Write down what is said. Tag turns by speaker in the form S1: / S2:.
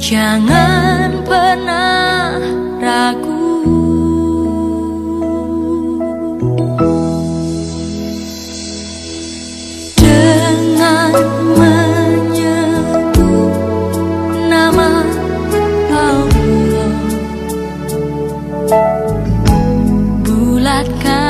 S1: Jangan pernah ragu. Dengan menyebut nama Allah. Bulatkan